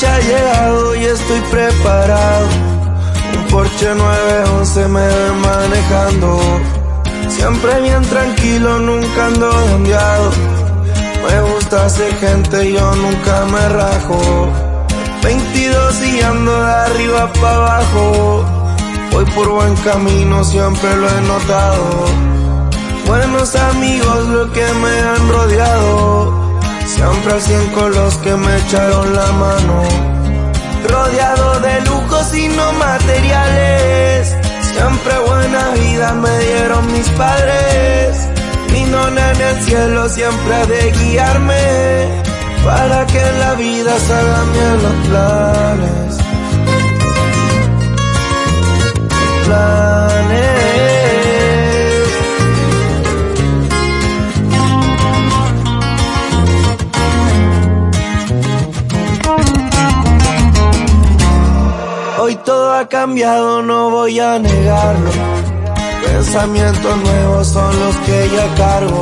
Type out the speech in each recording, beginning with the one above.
noche ha llegado y estoy preparado. Un Porsche 911 me ve manejando. Siempre bien tranquilo, nunca ando enviado. Me gusta ser gente, yo nunca me rajo. 22 y ando de arriba para abajo. Voy por buen camino, siempre lo he notado. Buenos amigos lo que me han rodeado. Siempre al cien con los que me echaron la mano. Rodeado de lujos y no materiales. Siempre buena vida me dieron mis padres. Mi nona en el cielo siempre ha de guiarme. Para que en la vida salgan bien los planes. Hoy todo ha cambiado, no voy a negarlo. Pensamientos nuevos son los que ya cargo.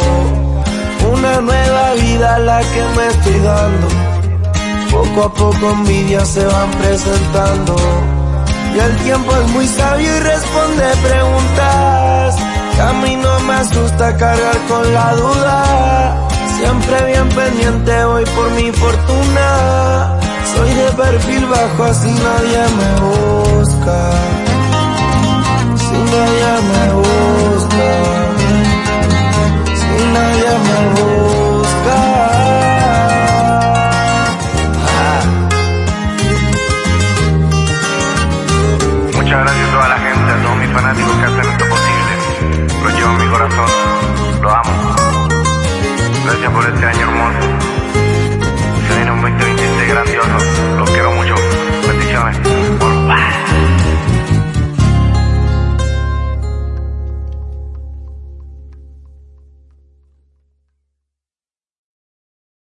Una nueva vida la que me estoy dando. Poco a poco envidias se van presentando. Y el tiempo es muy sabio y responde preguntas. Que a mí no me asusta cargar con la duda. Siempre bien pendiente voy por mi fortuna. Soy de perfil bajo, así nadie me busca. Si nadie me busca. Si nadie me busca. Muchas gracias a toda la gente, a todos mis fanáticos que hacen esto posible. Lo llevo en mi corazón, lo amo. Gracias por este año hermoso.